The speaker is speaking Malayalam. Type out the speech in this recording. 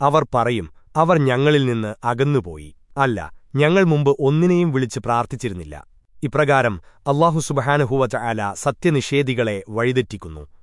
അവർ പറയും അവർ ഞങ്ങളിൽ നിന്ന് അകന്നുപോയി. അല്ല ഞങ്ങൾ മുമ്പ് ഒന്നിനെയും വിളിച്ച് പ്രാർത്ഥിച്ചിരുന്നില്ല. ഇപ്രകാരം അള്ളാഹു സുബഹാനുഹൂവറ്റ അല സത്യനിഷേധികളെ വഴിതെറ്റിക്കുന്നു.